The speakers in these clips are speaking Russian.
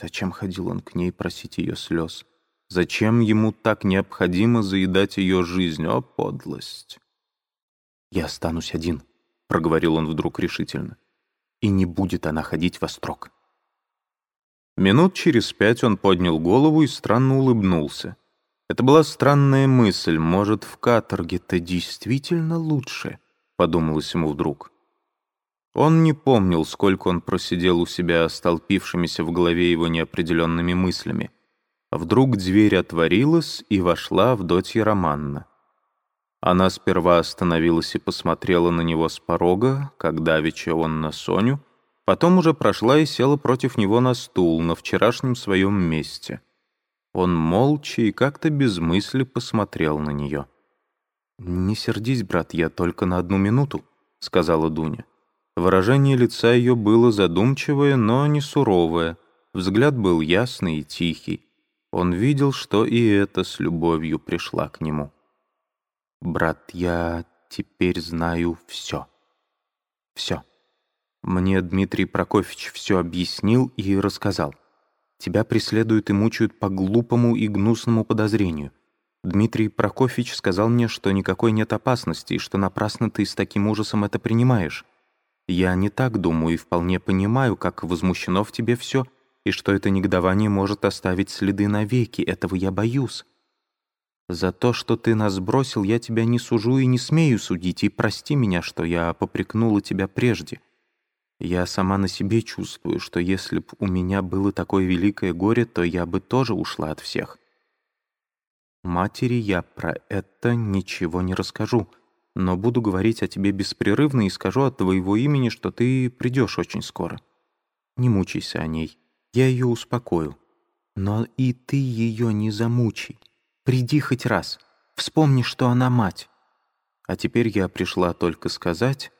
Зачем ходил он к ней просить ее слез? Зачем ему так необходимо заедать ее жизнь? О, подлость! «Я останусь один», — проговорил он вдруг решительно. «И не будет она ходить во строк». Минут через пять он поднял голову и странно улыбнулся. Это была странная мысль. Может, в каторге-то действительно лучше, подумалось ему вдруг. Он не помнил, сколько он просидел у себя столпившимися в голове его неопределенными мыслями. Вдруг дверь отворилась, и вошла Авдотья Романна. Она сперва остановилась и посмотрела на него с порога, как давеча он на Соню, потом уже прошла и села против него на стул на вчерашнем своем месте. Он молча и как-то без мысли посмотрел на нее. «Не сердись, брат, я только на одну минуту», — сказала Дуня. Выражение лица ее было задумчивое, но не суровое. Взгляд был ясный и тихий. Он видел, что и это с любовью пришла к нему. «Брат, я теперь знаю все. Все. Мне Дмитрий Прокофьевич все объяснил и рассказал. Тебя преследуют и мучают по глупому и гнусному подозрению. Дмитрий Прокофьевич сказал мне, что никакой нет опасности, и что напрасно ты с таким ужасом это принимаешь. Я не так думаю и вполне понимаю, как возмущено в тебе все, и что это негодование может оставить следы навеки, этого я боюсь. За то, что ты нас бросил, я тебя не сужу и не смею судить, и прости меня, что я попрекнула тебя прежде. Я сама на себе чувствую, что если б у меня было такое великое горе, то я бы тоже ушла от всех. Матери я про это ничего не расскажу, но буду говорить о тебе беспрерывно и скажу от твоего имени, что ты придешь очень скоро. Не мучайся о ней, я ее успокою. Но и ты ее не замучай. Приди хоть раз, вспомни, что она мать. А теперь я пришла только сказать,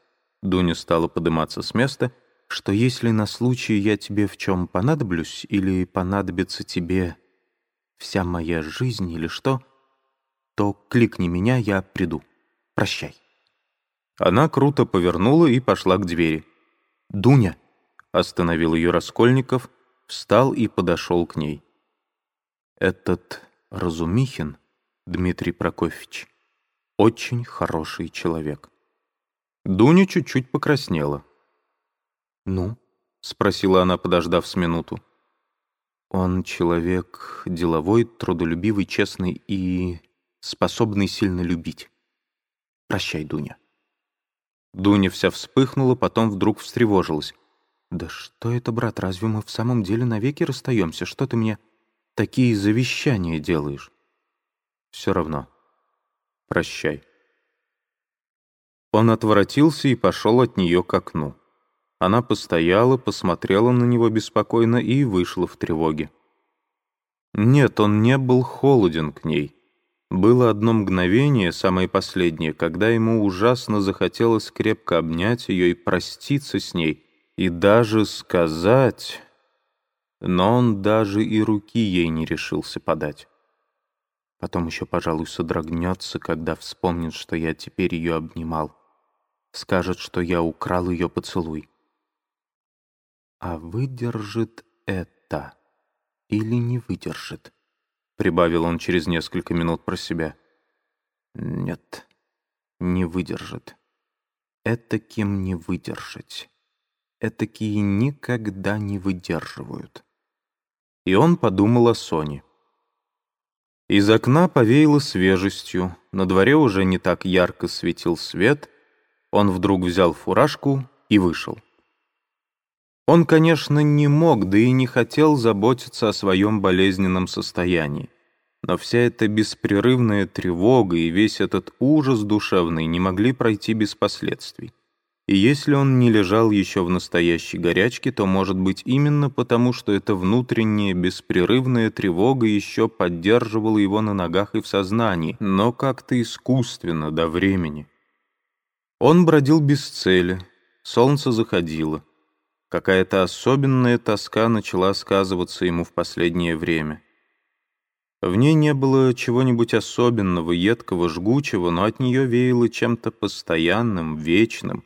Дуня стала подниматься с места, что если на случай я тебе в чем понадоблюсь или понадобится тебе вся моя жизнь или что, то кликни меня, я приду. Прощай». Она круто повернула и пошла к двери. «Дуня!» — остановил ее Раскольников, встал и подошел к ней. Этот Разумихин, Дмитрий Прокофьевич, очень хороший человек. Дуня чуть-чуть покраснела. «Ну?» — спросила она, подождав с минуту. «Он человек деловой, трудолюбивый, честный и способный сильно любить. Прощай, Дуня». Дуня вся вспыхнула, потом вдруг встревожилась. «Да что это, брат, разве мы в самом деле навеки расстаемся? Что ты мне...» такие завещания делаешь. Все равно. Прощай. Он отворотился и пошел от нее к окну. Она постояла, посмотрела на него беспокойно и вышла в тревоге. Нет, он не был холоден к ней. Было одно мгновение, самое последнее, когда ему ужасно захотелось крепко обнять ее и проститься с ней, и даже сказать но он даже и руки ей не решился подать. Потом еще, пожалуй, содрогнется, когда вспомнит, что я теперь ее обнимал. Скажет, что я украл ее поцелуй. А выдержит это или не выдержит? Прибавил он через несколько минут про себя. Нет, не выдержит. Этаким не выдержать. Этакие никогда не выдерживают и он подумал о Соне. Из окна повеяло свежестью, на дворе уже не так ярко светил свет, он вдруг взял фуражку и вышел. Он, конечно, не мог, да и не хотел заботиться о своем болезненном состоянии, но вся эта беспрерывная тревога и весь этот ужас душевный не могли пройти без последствий. И если он не лежал еще в настоящей горячке, то, может быть, именно потому, что эта внутренняя беспрерывная тревога еще поддерживала его на ногах и в сознании, но как-то искусственно, до времени. Он бродил без цели, солнце заходило. Какая-то особенная тоска начала сказываться ему в последнее время. В ней не было чего-нибудь особенного, едкого, жгучего, но от нее веяло чем-то постоянным, вечным,